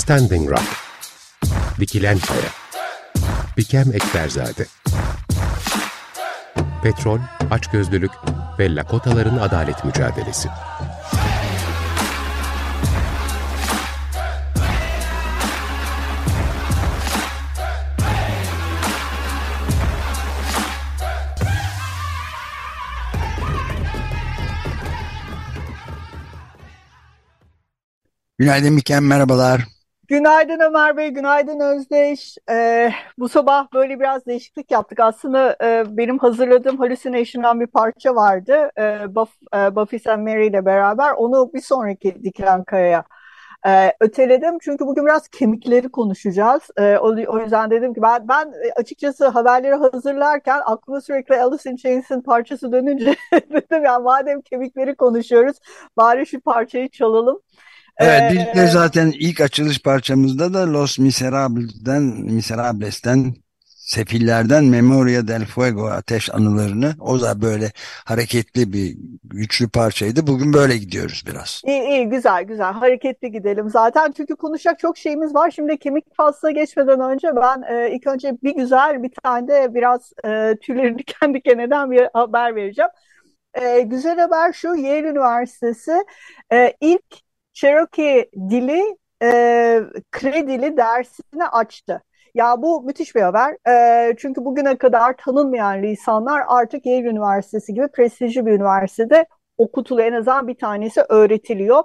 Standing Rock Dikilen Kaya Bikem Ekberzade Petrol, açgözlülük ve Lakotaların adalet mücadelesi. Günaydın Miken, merhabalar. Günaydın Ömer Bey, günaydın Özdeş. Ee, bu sabah böyle biraz değişiklik yaptık. Aslında e, benim hazırladığım Hallucination'dan bir parça vardı. E, Buff, e, Buffy St. Mary ile beraber. Onu bir sonraki Dikilen Kaya'ya e, öteledim. Çünkü bugün biraz kemikleri konuşacağız. E, o, o yüzden dedim ki ben, ben açıkçası haberleri hazırlarken aklıma sürekli Alice in Chains'in parçası dönünce dedim ya madem kemikleri konuşuyoruz bari şu parçayı çalalım. Evet, biz de zaten ilk açılış parçamızda da Los Miserables'den, Miserables'ten Sefillerden Memoria del Fuego ateş anılarını o da böyle hareketli bir güçlü parçaydı. Bugün böyle gidiyoruz biraz. İyi iyi güzel güzel hareketli gidelim zaten çünkü konuşacak çok şeyimiz var. Şimdi kemik faslına geçmeden önce ben e, ilk önce bir güzel bir tane de biraz e, tüylerini diken diken eden bir haber vereceğim. E, güzel haber şu Yale Üniversitesi e, ilk Cherokee dili e, kredili dersini açtı. Ya bu müthiş bir haber. E, çünkü bugüne kadar tanınmayan lisanlar artık Yale Üniversitesi gibi prestijli bir üniversitede okutuluyor. En azından bir tanesi öğretiliyor.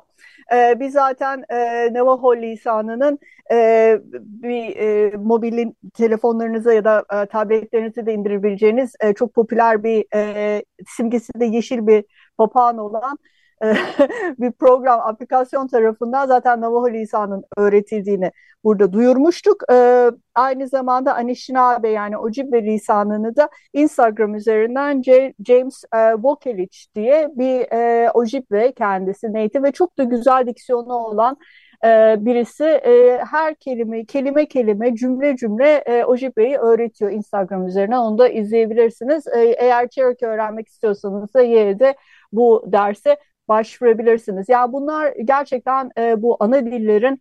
E, biz zaten e, Navajo lisanının e, bir e, mobil telefonlarınıza ya da e, tabletlerinize de indirebileceğiniz e, çok popüler bir e, simgesi de yeşil bir papağan olan bir program, aplikasyon tarafından zaten Navajo lisanının öğretildiğini burada duyurmuştuk. Ee, aynı zamanda Anishinaabe yani Ojibwe lisanını da Instagram üzerinden James e, Vokelic diye bir e, Ojibwe kendisi native ve çok da güzel diksiyonu olan e, birisi e, her kelime kelime kelime cümle cümle Ojibwe'yi öğretiyor Instagram üzerinden onu da izleyebilirsiniz. Eğer Cherokee öğrenmek istiyorsanız da yerde bu derse başvurabilirsiniz. Yani bunlar gerçekten e, bu ana dillerin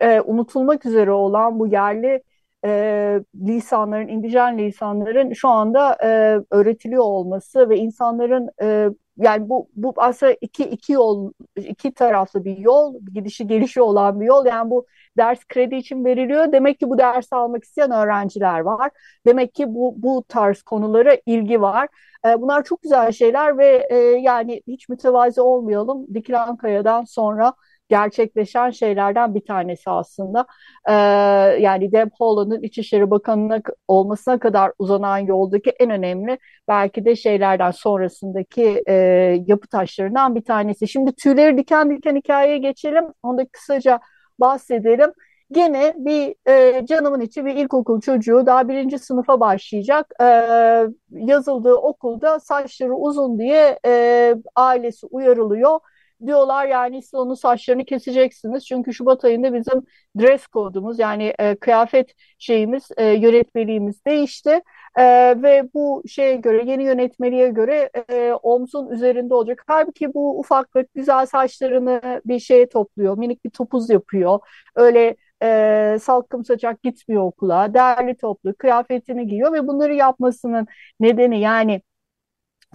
e, unutulmak üzere olan bu yerli e, lisanların, indijen lisanların şu anda e, öğretiliyor olması ve insanların e, yani bu bu aslında iki iki yol iki taraflı bir yol gidişi gelişi olan bir yol. Yani bu ders kredi için veriliyor. Demek ki bu dersi almak isteyen öğrenciler var. Demek ki bu bu tarz konulara ilgi var. E, bunlar çok güzel şeyler ve e, yani hiç mütevazi olmayalım. Dikilen Kaya'dan sonra gerçekleşen şeylerden bir tanesi aslında. Ee, yani Deb Haaland'ın İçişleri Bakanı'na olmasına kadar uzanan yoldaki en önemli belki de şeylerden sonrasındaki e, yapı taşlarından bir tanesi. Şimdi tüyleri diken diken hikayeye geçelim. Onu da kısaca bahsedelim. Gene bir e, canımın içi bir ilkokul çocuğu daha birinci sınıfa başlayacak. E, yazıldığı okulda saçları uzun diye e, ailesi uyarılıyor diyorlar yani siz onun saçlarını keseceksiniz. Çünkü Şubat ayında bizim dress kodumuz yani e, kıyafet şeyimiz, e, yönetmeliğimiz değişti. E, ve bu şeye göre, yeni yönetmeliğe göre e, omzun üzerinde olacak. Halbuki bu ufaklık güzel saçlarını bir şeye topluyor, minik bir topuz yapıyor. Öyle e, salkım saçak gitmiyor okula, değerli toplu, kıyafetini giyiyor ve bunları yapmasının nedeni yani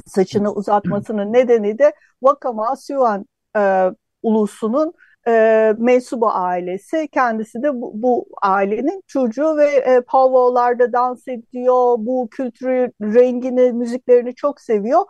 saçını uzatmasının nedeni de Wakama Siwan e, ulusunun e, mensubu ailesi. Kendisi de bu, bu ailenin çocuğu ve e, Pavo'larda dans ediyor. Bu kültürü, rengini, müziklerini çok seviyor.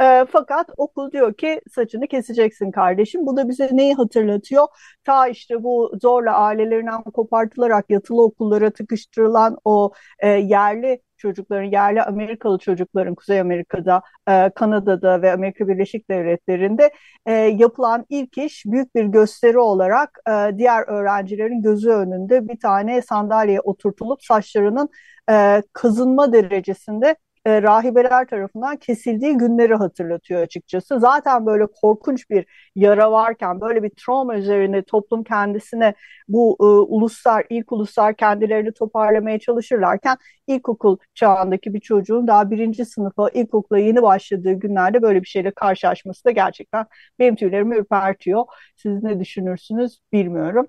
E, fakat okul diyor ki saçını keseceksin kardeşim. Bu da bize neyi hatırlatıyor? Ta işte bu zorla ailelerinden kopartılarak yatılı okullara tıkıştırılan o e, yerli çocukların, yerli Amerikalı çocukların Kuzey Amerika'da, e, Kanada'da ve Amerika Birleşik Devletleri'nde e, yapılan ilk iş büyük bir gösteri olarak e, diğer öğrencilerin gözü önünde bir tane sandalyeye oturtulup saçlarının e, kazınma derecesinde e, rahibeler tarafından kesildiği günleri hatırlatıyor açıkçası. Zaten böyle korkunç bir yara varken, böyle bir travma üzerine toplum kendisine bu e, uluslar, ilk uluslar kendilerini toparlamaya çalışırlarken ilkokul çağındaki bir çocuğun daha birinci sınıfa, ilkokula yeni başladığı günlerde böyle bir şeyle karşılaşması da gerçekten benim tüylerimi ürpertiyor. Siz ne düşünürsünüz bilmiyorum.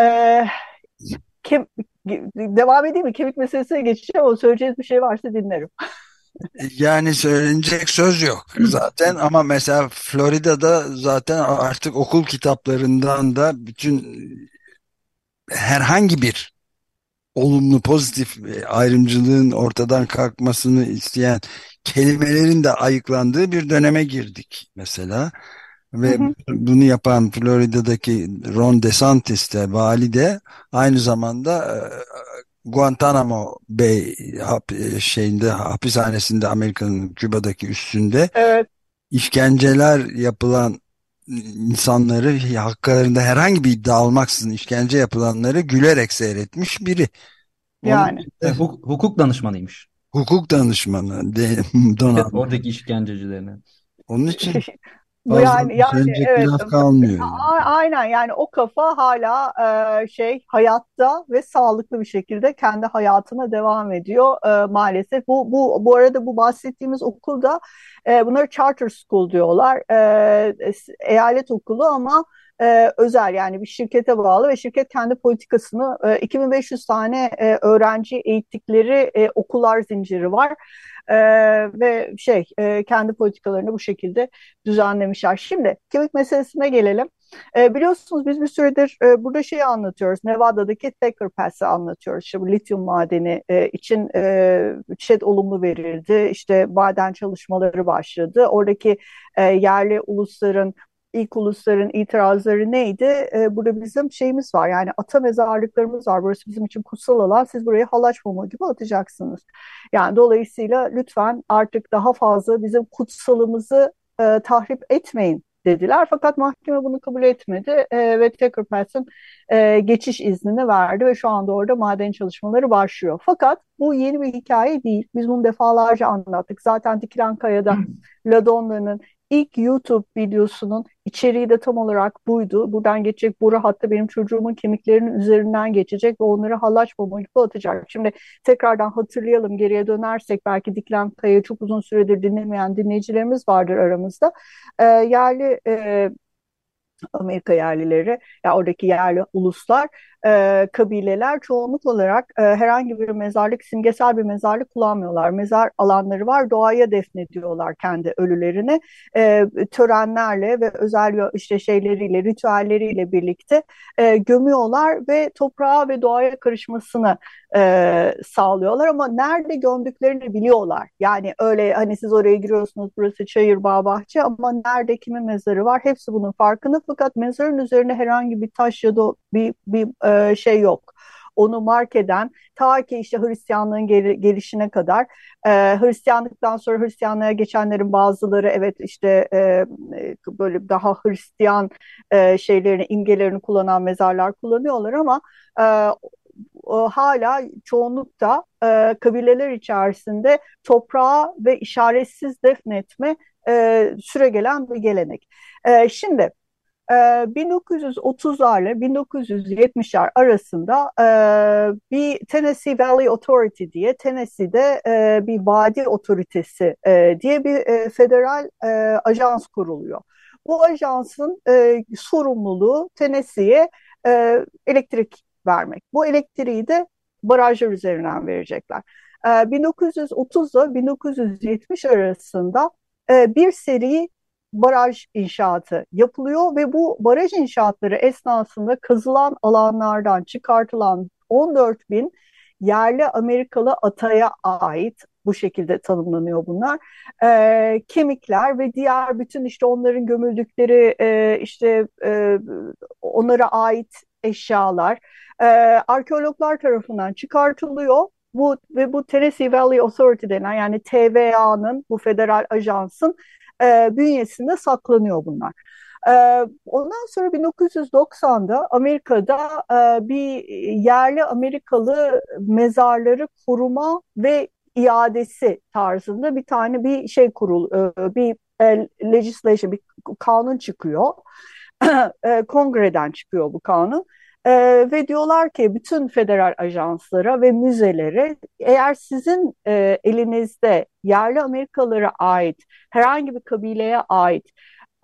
Ee, Kem, devam edeyim mi? Kemik meselesine geçeceğim ama söyleyeceğiniz bir şey varsa dinlerim. Yani söylenecek söz yok zaten ama mesela Florida'da zaten artık okul kitaplarından da bütün herhangi bir olumlu pozitif ayrımcılığın ortadan kalkmasını isteyen kelimelerin de ayıklandığı bir döneme girdik mesela. Ve hı hı. bunu yapan Florida'daki Ron DeSantis de vali de aynı zamanda e, Guantanamo Bay hap, e, şeyinde hapishanesinde Amerika'nın Küba'daki üstünde evet. işkenceler yapılan insanları haklarında herhangi bir iddia almaksızın işkence yapılanları gülerek seyretmiş biri. Yani. Onun, hukuk, hukuk danışmanıymış. Hukuk danışmanı de, Donald. Oradaki işkencecilerine. Onun için Bu yani yani evet. laf kalmıyor. Aynen yani o kafa hala e, şey hayatta ve sağlıklı bir şekilde kendi hayatına devam ediyor e, maalesef. Bu bu bu arada bu bahsettiğimiz okulda e, bunları charter school diyorlar. E, eyalet okulu ama e, özel yani bir şirkete bağlı ve şirket kendi politikasını e, 2500 tane e, öğrenci eğittikleri e, okullar zinciri var. E, ve şey e, kendi politikalarını bu şekilde düzenlemişler. Şimdi kemik meselesine gelelim. E, biliyorsunuz biz bir süredir e, burada şeyi anlatıyoruz. Nevada'daki Thacker Pass'ı anlatıyoruz. İşte bu lityum madeni e, için e, ŞED olumlu verildi. İşte maden çalışmaları başladı. Oradaki e, yerli ulusların ilk ulusların itirazları neydi? E, burada bizim şeyimiz var yani ata mezarlıklarımız var. Burası bizim için kutsal alan. Siz buraya halaç mumu gibi atacaksınız. Yani dolayısıyla lütfen artık daha fazla bizim kutsalımızı e, tahrip etmeyin dediler. Fakat mahkeme bunu kabul etmedi e, ve Tucker Patton e, geçiş iznini verdi ve şu anda orada maden çalışmaları başlıyor. Fakat bu yeni bir hikaye değil. Biz bunu defalarca anlattık. Zaten Dikilen Kaya'da Ladonna'nın ilk YouTube videosunun içeriği de tam olarak buydu. Buradan geçecek boru hatta benim çocuğumun kemiklerinin üzerinden geçecek ve onları halaç bomba gibi atacak. Şimdi tekrardan hatırlayalım geriye dönersek belki Diklen Kaya'yı çok uzun süredir dinlemeyen dinleyicilerimiz vardır aramızda. E, yerli e, Amerika yerlileri, ya yani oradaki yerli uluslar e, kabileler çoğunluk olarak e, herhangi bir mezarlık, simgesel bir mezarlık kullanmıyorlar. Mezar alanları var, doğaya defnediyorlar kendi ölülerini. E, törenlerle ve özel işte şeyleriyle, ritüelleriyle birlikte e, gömüyorlar ve toprağa ve doğaya karışmasını e, sağlıyorlar. Ama nerede gömdüklerini biliyorlar. Yani öyle hani siz oraya giriyorsunuz, burası çayır, bağ, bahçe ama nerede kimin mezarı var hepsi bunun farkında. Fakat mezarın üzerine herhangi bir taş ya da bir, bir e, şey yok onu mark eden ta ki işte Hristiyanlığın gel gelişine kadar e, Hristiyanlıktan sonra Hristiyanlığa geçenlerin bazıları evet işte e, e, böyle daha Hristiyan e, şeylerini imgelerini kullanan mezarlar kullanıyorlar ama e, hala çoğunlukta e, kabileler içerisinde toprağa ve işaretsiz defnetme e, süre gelen bir gelenek. E, şimdi 1930'larla ee, 1970'ler arasında e, bir Tennessee Valley Authority diye Tennessee'de e, bir vadi otoritesi e, diye bir federal ajans kuruluyor. Bu ajansın sorumluluğu Tennessee'ye elektrik vermek. Bu elektriği de barajlar üzerinden verecekler. 1930 ile 1970 arasında bir seri baraj inşaatı yapılıyor ve bu baraj inşaatları esnasında kazılan alanlardan çıkartılan 14 bin yerli Amerikalı ataya ait bu şekilde tanımlanıyor bunlar. E, kemikler ve diğer bütün işte onların gömüldükleri e, işte e, onlara ait eşyalar e, arkeologlar tarafından çıkartılıyor. Bu ve bu Tennessee Valley Authority denen yani TVA'nın bu federal ajansın e, bünyesinde saklanıyor bunlar. E, ondan sonra 1990'da Amerika'da e, bir yerli Amerikalı mezarları koruma ve iadesi tarzında bir tane bir şey kurul, e, bir e, legislation, bir kanun çıkıyor. e, kongreden çıkıyor bu kanun. E, ve diyorlar ki bütün federal ajanslara ve müzelere eğer sizin e, elinizde yerli Amerikalılara ait herhangi bir kabileye ait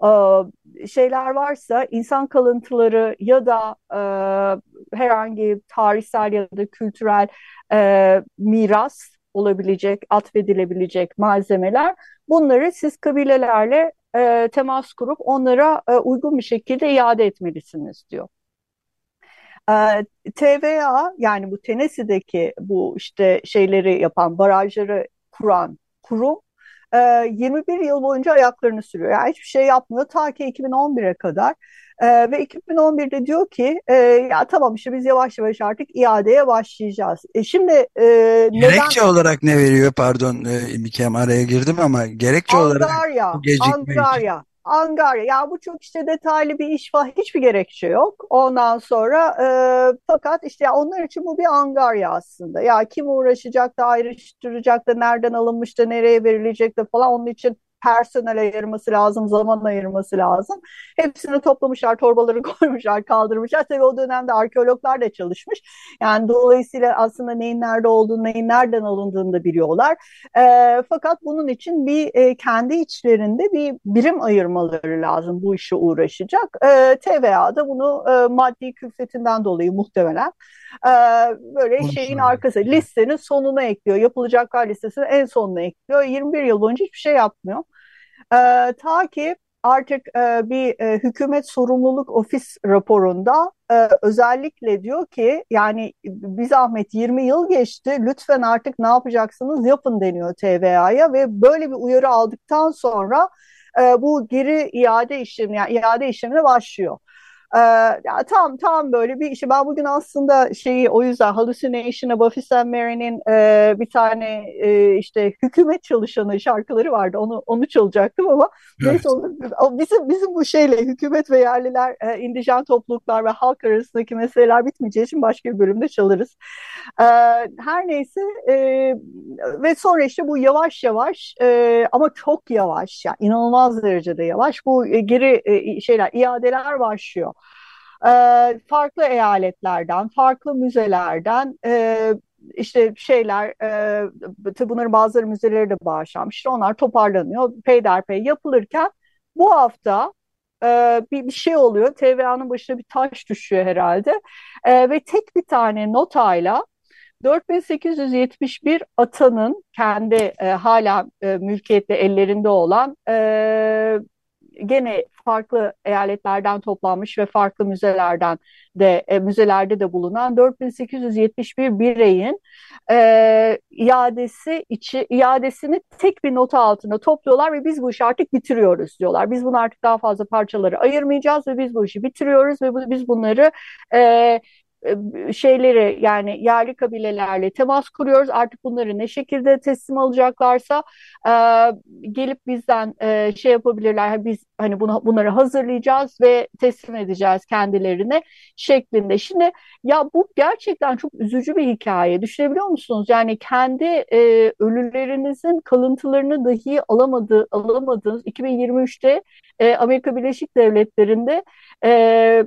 e, şeyler varsa insan kalıntıları ya da e, herhangi tarihsel ya da kültürel e, miras olabilecek, atfedilebilecek malzemeler bunları siz kabilelerle e, temas kurup onlara e, uygun bir şekilde iade etmelisiniz diyor. E, TVA yani bu Tennessee'deki bu işte şeyleri yapan, barajları kuran kurum 21 yıl boyunca ayaklarını sürüyor. Yani hiçbir şey yapmıyor ta ki 2011'e kadar. Ee, ve 2011'de diyor ki e, ya tamam işte biz yavaş yavaş artık iadeye başlayacağız. E, şimdi e, gerekçe neden... olarak ne veriyor pardon e, bir kere araya girdim ama gerekçe Angarya, olarak bu Angarya. Için. Angarya. Ya bu çok işte detaylı bir iş var. Hiçbir gerekçe yok. Ondan sonra e, fakat işte onlar için bu bir angarya aslında. Ya kim uğraşacak da ayrıştıracak da nereden alınmış da nereye verilecek de falan onun için personel ayırması lazım, zaman ayırması lazım. Hepsini toplamışlar, torbaları koymuşlar, kaldırmışlar. Tabii o dönemde arkeologlar da çalışmış. Yani dolayısıyla aslında neyin nerede olduğunu, neyin nereden alındığını da biliyorlar. E, fakat bunun için bir e, kendi içlerinde bir birim ayırmaları lazım bu işe uğraşacak. E, TVA da bunu e, maddi külfetinden dolayı muhtemelen e, böyle Onu şeyin arkası listenin sonuna ekliyor. Yapılacaklar listesinin en sonuna ekliyor. 21 yıl boyunca hiçbir şey yapmıyor. E, ta ki artık e, bir e, hükümet sorumluluk ofis raporunda e, özellikle diyor ki yani bir zahmet 20 yıl geçti lütfen artık ne yapacaksınız yapın deniyor TVA'ya ve böyle bir uyarı aldıktan sonra e, bu geri iade işlemi yani iade işlemine başlıyor. Ee, ya tam tam böyle bir işi. Ben bugün aslında şeyi o yüzden Hallucination'a Buffy St. Mary'nin e, bir tane e, işte hükümet çalışanı şarkıları vardı. Onu onu çalacaktım ama evet. neyse onu, bizim bizim bu şeyle hükümet ve yerliler, e, indijen topluluklar ve halk arasındaki meseleler bitmeyeceği için başka bir bölümde çalarız. E, her neyse e, ve sonra işte bu yavaş yavaş e, ama çok yavaş yani inanılmaz derecede yavaş bu e, geri e, şeyler iadeler başlıyor e, farklı eyaletlerden, farklı müzelerden e, işte şeyler, e, bunların bazıları müzeleri de bağışlanmış. Onlar toparlanıyor, peyderpey yapılırken bu hafta e, bir, bir şey oluyor. TVA'nın başına bir taş düşüyor herhalde. E, ve tek bir tane notayla 4871 atanın kendi e, hala e, mülkiyette ellerinde olan e, gene farklı eyaletlerden toplanmış ve farklı müzelerden de e, müzelerde de bulunan 4871 bireyin e, iadesi içi iadesini tek bir nota altında topluyorlar ve biz bu işi artık bitiriyoruz diyorlar. Biz bunu artık daha fazla parçaları ayırmayacağız ve biz bu işi bitiriyoruz ve bu, biz bunları e, şeyleri yani yerli kabilelerle temas kuruyoruz. Artık bunları ne şekilde teslim alacaklarsa e, gelip bizden e, şey yapabilirler. Biz hani bunu bunları hazırlayacağız ve teslim edeceğiz kendilerine şeklinde. Şimdi ya bu gerçekten çok üzücü bir hikaye. Düşünebiliyor musunuz? Yani kendi e, ölülerinizin kalıntılarını dahi alamadığı alamadığınız 2023'te e, Amerika Birleşik Devletleri'nde e,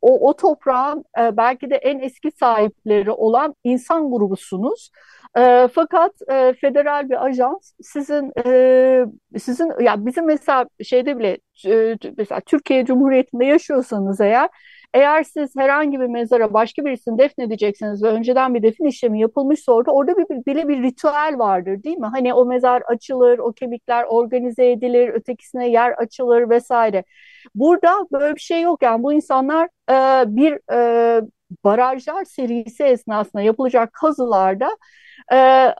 o, o toprağın e, belki de en eski sahipleri olan insan grubusunuz. E, fakat e, federal bir ajans sizin e, sizin ya bizim mesela şeyde bile e, mesela Türkiye Cumhuriyeti'nde yaşıyorsanız eğer eğer siz herhangi bir mezara başka birisini defnedeceksiniz ve önceden bir defin işlemi yapılmışsa orada orada bir, bile bir ritüel vardır değil mi? Hani o mezar açılır, o kemikler organize edilir, ötekisine yer açılır vesaire. Burada böyle bir şey yok yani bu insanlar e, bir e, barajlar serisi esnasında yapılacak kazılarda e,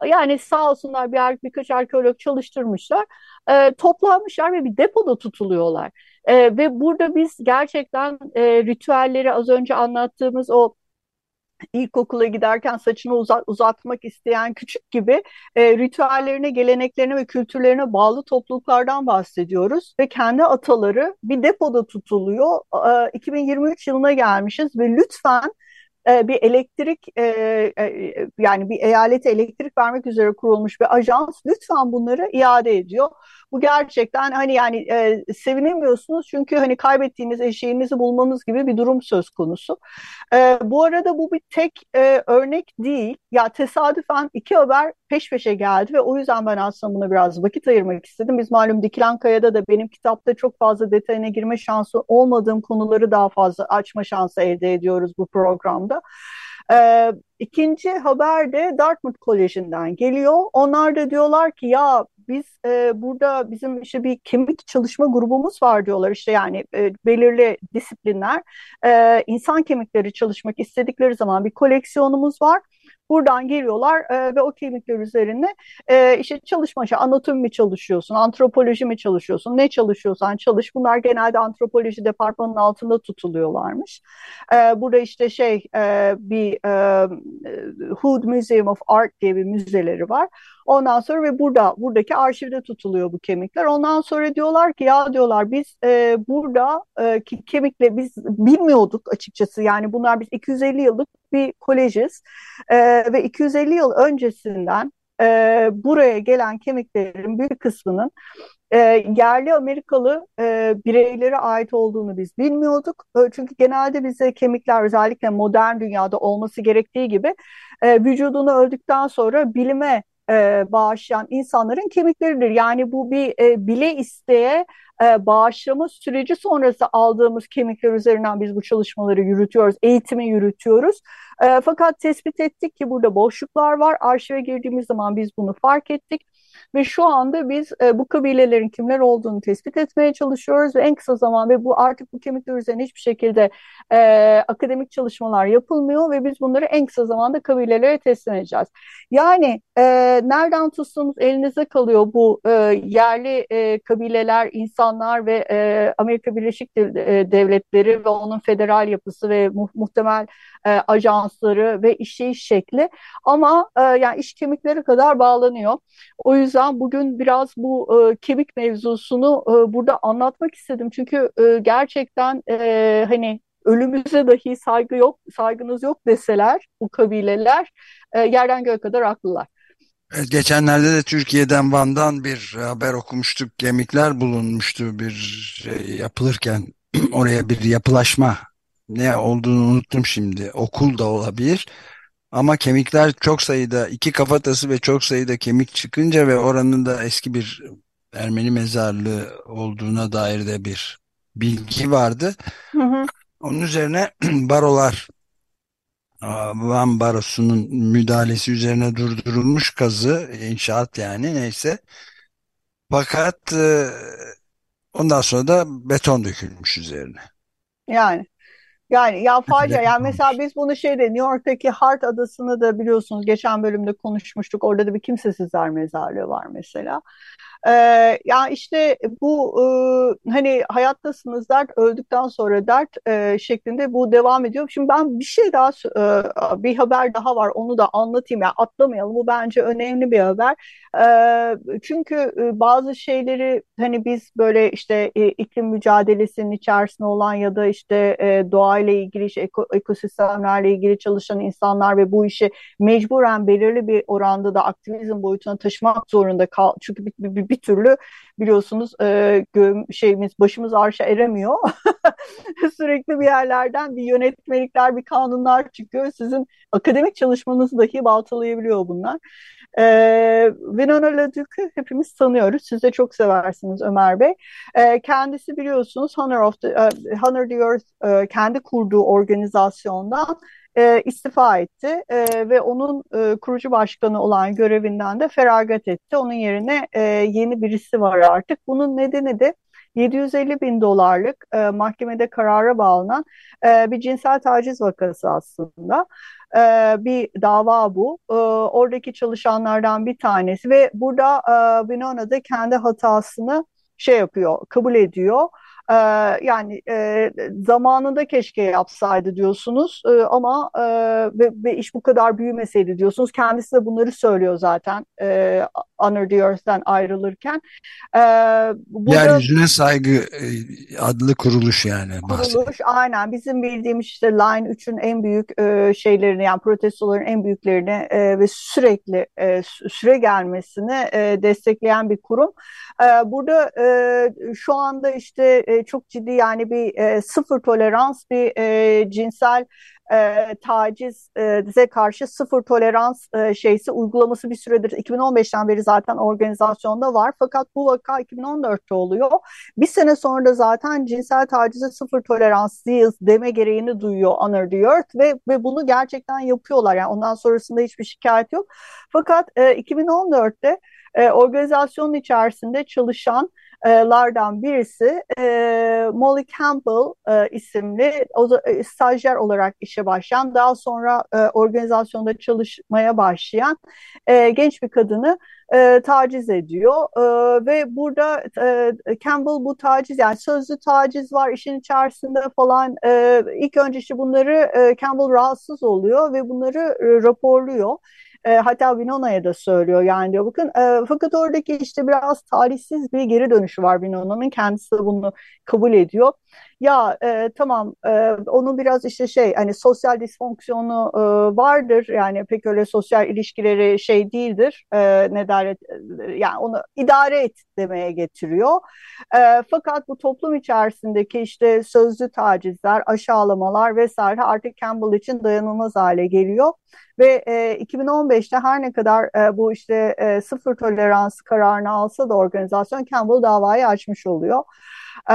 yani sağ olsunlar bir birkaç arkeolog çalıştırmışlar, e, toplanmışlar ve bir depoda tutuluyorlar. E, ve burada biz gerçekten e, ritüelleri az önce anlattığımız o ilkokula giderken saçını uzat, uzatmak isteyen küçük gibi e, ritüellerine, geleneklerine ve kültürlerine bağlı topluluklardan bahsediyoruz. Ve kendi ataları bir depoda tutuluyor. E, 2023 yılına gelmişiz ve lütfen e, bir elektrik e, e, yani bir eyalete elektrik vermek üzere kurulmuş bir ajans lütfen bunları iade ediyor. Bu gerçekten hani yani e, sevinemiyorsunuz çünkü hani kaybettiğiniz eşeğinizi bulmanız gibi bir durum söz konusu. Bu arada bu bir tek örnek değil. Ya tesadüfen iki haber peş peşe geldi ve o yüzden ben aslında buna biraz vakit ayırmak istedim. Biz malum Dikilen Kaya'da da benim kitapta çok fazla detayına girme şansı olmadığım konuları daha fazla açma şansı elde ediyoruz bu programda. Ee, ikinci haber de Dartmouth Koleji'nden geliyor. Onlar da diyorlar ki ya biz e, burada bizim işte bir kemik çalışma grubumuz var diyorlar. İşte yani e, belirli disiplinler e, insan kemikleri çalışmak istedikleri zaman bir koleksiyonumuz var. Buradan geliyorlar e, ve o kemikler üzerine e, işte çalışma, işte anatomi mi çalışıyorsun, antropoloji mi çalışıyorsun, ne çalışıyorsan çalış. Bunlar genelde antropoloji departmanının altında tutuluyorlarmış. E, burada işte şey e, bir e, Hood Museum of Art diye bir müzeleri var. Ondan sonra ve burada buradaki arşivde tutuluyor bu kemikler. Ondan sonra diyorlar ki ya diyorlar biz e, burada e, kemikle biz bilmiyorduk açıkçası. Yani bunlar biz 250 yıllık bir kolejiz e, ve 250 yıl öncesinden e, buraya gelen kemiklerin büyük kısmının e, yerli Amerikalı e, bireylere ait olduğunu biz bilmiyorduk. E, çünkü genelde bize kemikler özellikle modern dünyada olması gerektiği gibi e, vücudunu öldükten sonra bilime e, bağışlayan insanların kemikleridir. Yani bu bir e, bile isteye e, bağışlama süreci sonrası aldığımız kemikler üzerinden biz bu çalışmaları yürütüyoruz, eğitimi yürütüyoruz. E, fakat tespit ettik ki burada boşluklar var. Arşive girdiğimiz zaman biz bunu fark ettik. Ve şu anda biz e, bu kabilelerin kimler olduğunu tespit etmeye çalışıyoruz ve en kısa zaman ve bu artık bu kemikler üzerine hiçbir şekilde e, akademik çalışmalar yapılmıyor ve biz bunları en kısa zamanda kabilelere teslim edeceğiz. Yani e, nereden tuttuğumuz elinize kalıyor bu e, yerli e, kabileler, insanlar ve e, Amerika Birleşik e, Devletleri ve onun federal yapısı ve mu muhtemel e, ajansları ve işleyiş şekli ama e, yani iş kemikleri kadar bağlanıyor. O yüzden bugün biraz bu e, kemik mevzusunu e, burada anlatmak istedim. Çünkü e, gerçekten e, hani ölümüze dahi saygı yok, saygınız yok deseler bu kabileler e, yerden göğe kadar haklılar. Geçenlerde de Türkiye'den Van'dan bir haber okumuştuk. Kemikler bulunmuştu bir şey yapılırken oraya bir yapılaşma ne olduğunu unuttum şimdi. Okul da olabilir. Ama kemikler çok sayıda iki kafatası ve çok sayıda kemik çıkınca ve oranın da eski bir Ermeni mezarlığı olduğuna dair de bir bilgi vardı. Hı hı. Onun üzerine barolar Van Barosu'nun müdahalesi üzerine durdurulmuş kazı inşaat yani neyse. Fakat e, ondan sonra da beton dökülmüş üzerine. Yani yani ya facia yani mesela biz bunu şeyde New York'taki Hart Adası'nı da biliyorsunuz geçen bölümde konuşmuştuk. Orada da bir kimsesizler mezarlığı var mesela. Ee, ya işte bu e, hani hayattasınız dert, öldükten sonra dert e, şeklinde bu devam ediyor. Şimdi ben bir şey daha e, bir haber daha var onu da anlatayım ya yani atlamayalım. Bu bence önemli bir haber. E, çünkü e, bazı şeyleri hani biz böyle işte e, iklim mücadelesinin içerisinde olan ya da işte e, doğayla ilgili işte, eko, ekosistemlerle ilgili çalışan insanlar ve bu işi mecburen belirli bir oranda da aktivizm boyutuna taşımak zorunda kal. Çünkü bir, bir, bir türlü biliyorsunuz e, şeyimiz başımız arşa eremiyor. Sürekli bir yerlerden bir yönetmelikler, bir kanunlar çıkıyor. Sizin akademik çalışmanızı dahi baltalayabiliyor bunlar. E, Winona LaDuke'u hepimiz tanıyoruz. Siz de çok seversiniz Ömer Bey. E, kendisi biliyorsunuz Honor of the, uh, Honor the Earth uh, kendi kurduğu organizasyondan e, istifa etti e, ve onun e, kurucu başkanı olan görevinden de feragat etti. Onun yerine e, yeni birisi var artık. Bunun nedeni de 750 bin dolarlık e, mahkemede karara bağlanan e, bir cinsel taciz vakası aslında. E, bir dava bu. E, oradaki çalışanlardan bir tanesi ve burada e, Winona da kendi hatasını şey yapıyor, kabul ediyor E, yani e, zamanında keşke yapsaydı diyorsunuz e, ama e, ve, ve iş bu kadar büyümeseydi diyorsunuz. Kendisi de bunları söylüyor zaten e, Honor the Earth'ten ayrılırken. E, burada, Yeryüzüne Saygı e, adlı kuruluş yani bahsediyor. kuruluş aynen bizim bildiğimiz işte Line 3'ün en büyük e, şeylerini yani protestoların en büyüklerini e, ve sürekli e, süre gelmesini e, destekleyen bir kurum. E, burada e, şu anda işte e, çok ciddi yani bir e, sıfır tolerans bir e, cinsel e, tacize karşı sıfır tolerans e, şeysi uygulaması bir süredir 2015'ten beri zaten organizasyonda var. Fakat bu vaka 2014'te oluyor. Bir sene sonra da zaten cinsel tacize sıfır toleranslıyız deme gereğini duyuyor Honor the Earth ve, ve bunu gerçekten yapıyorlar. Yani ondan sonrasında hiçbir şikayet yok. Fakat e, 2014'te e, organizasyonun içerisinde çalışan lardan birisi e, Molly Campbell e, isimli o da, e, stajyer olarak işe başlayan daha sonra e, organizasyonda çalışmaya başlayan e, genç bir kadını e, taciz ediyor e, ve burada e, Campbell bu taciz yani sözlü taciz var işin içerisinde falan e, ilk önce işte bunları e, Campbell rahatsız oluyor ve bunları e, raporluyor. E, hatta Winona'ya da söylüyor yani diyor bakın e, fakat oradaki işte biraz talihsiz bir geri dönüşü var Winona'nın kendisi de bunu kabul ediyor. Ya e, tamam e, onun biraz işte şey hani sosyal disfonksiyonu e, vardır yani pek öyle sosyal ilişkileri şey değildir e, ne der e, yani onu idare et demeye getiriyor. E, fakat bu toplum içerisindeki işte sözlü tacizler, aşağılamalar vesaire artık Campbell için dayanılmaz hale geliyor. Ve e, 2015'te her ne kadar e, bu işte e, sıfır tolerans kararını alsa da organizasyon Campbell davayı açmış oluyor. Ee,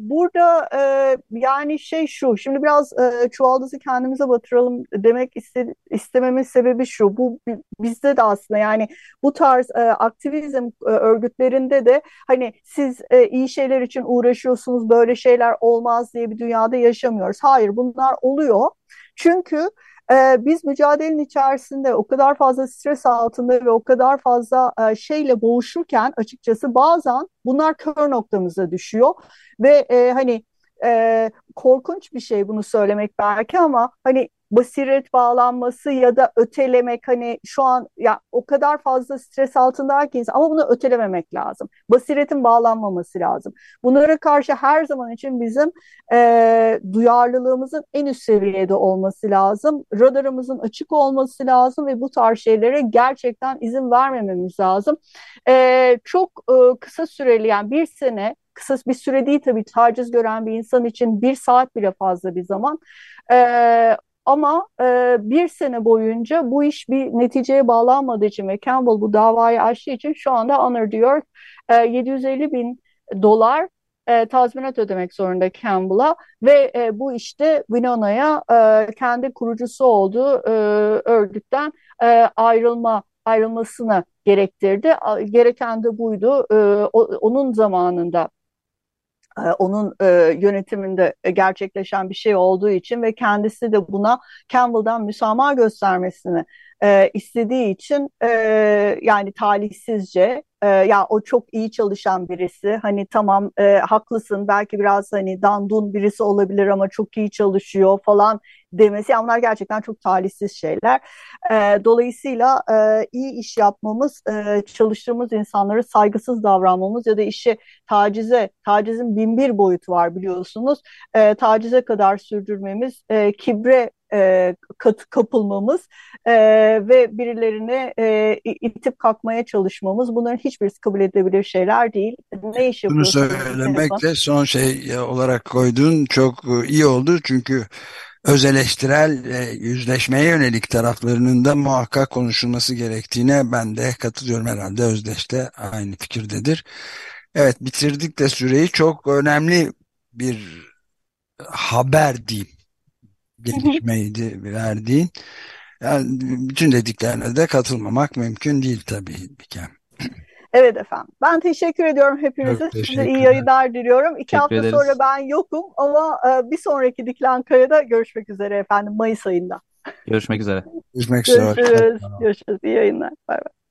burada e, yani şey şu, şimdi biraz e, çuvaldızı kendimize batıralım demek iste, istememin sebebi şu, bu bizde de aslında yani bu tarz e, aktivizm e, örgütlerinde de hani siz iyi şeyler için uğraşıyorsunuz, böyle şeyler olmaz diye bir dünyada yaşamıyoruz. Hayır, bunlar oluyor. Çünkü e, biz mücadelenin içerisinde o kadar fazla stres altında ve o kadar fazla e, şeyle boğuşurken açıkçası bazen bunlar kör noktamıza düşüyor. Ve e, hani e, korkunç bir şey bunu söylemek belki ama hani basiret bağlanması ya da ötelemek hani şu an ya o kadar fazla stres altındaki insan ama bunu ötelememek lazım. Basiretin bağlanmaması lazım. Bunlara karşı her zaman için bizim e, duyarlılığımızın en üst seviyede olması lazım. Radarımızın açık olması lazım ve bu tarz şeylere gerçekten izin vermememiz lazım. E, çok e, kısa süreli yani bir sene kısa bir süre değil tabii taciz gören bir insan için bir saat bile fazla bir zaman. Ee, ama e, bir sene boyunca bu iş bir neticeye bağlanmadığı için ve Campbell bu davayı açtığı için şu anda Honor diyor e, 750 bin dolar e, tazminat ödemek zorunda Campbell'a ve e, bu işte Winona'ya e, kendi kurucusu olduğu e, örgütten e, ayrılma ayrılmasını gerektirdi. Gereken de buydu. E, o, onun zamanında onun e, yönetiminde gerçekleşen bir şey olduğu için ve kendisi de buna Campbell'dan müsamaha göstermesini e, istediği için e, yani talihsizce e, ya o çok iyi çalışan birisi hani tamam e, haklısın belki biraz hani dandun birisi olabilir ama çok iyi çalışıyor falan demesi yani bunlar gerçekten çok talihsiz şeyler. E, dolayısıyla e, iyi iş yapmamız, e, çalıştığımız insanlara saygısız davranmamız ya da işi tacize, tacizin bin bir boyutu var biliyorsunuz. E, tacize kadar sürdürmemiz, e, kibre e, kat, kapılmamız e, ve birilerini e, itip kalkmaya çalışmamız. Bunların hiçbirisi kabul edilebilir şeyler değil. Ne iş Bunu söylemek de son şey olarak koyduğun çok iyi oldu. Çünkü öz eleştirel e, yüzleşmeye yönelik taraflarının da muhakkak konuşulması gerektiğine ben de katılıyorum. Herhalde Özdeş de aynı fikirdedir. Evet bitirdik de süreyi. Çok önemli bir haber diyeyim gelişmeydi verdiğin. Yani bütün dediklerine de katılmamak mümkün değil tabii Bikem. Evet efendim. Ben teşekkür ediyorum hepinize. Size iyi yayınlar diliyorum. İki hafta ederiz. sonra ben yokum ama e, bir sonraki Diklen Kaya'da görüşmek üzere efendim Mayıs ayında. Görüşmek üzere. Görüşmek üzere. Görüşürüz. Görüşürüz. İyi yayınlar. Bay bay.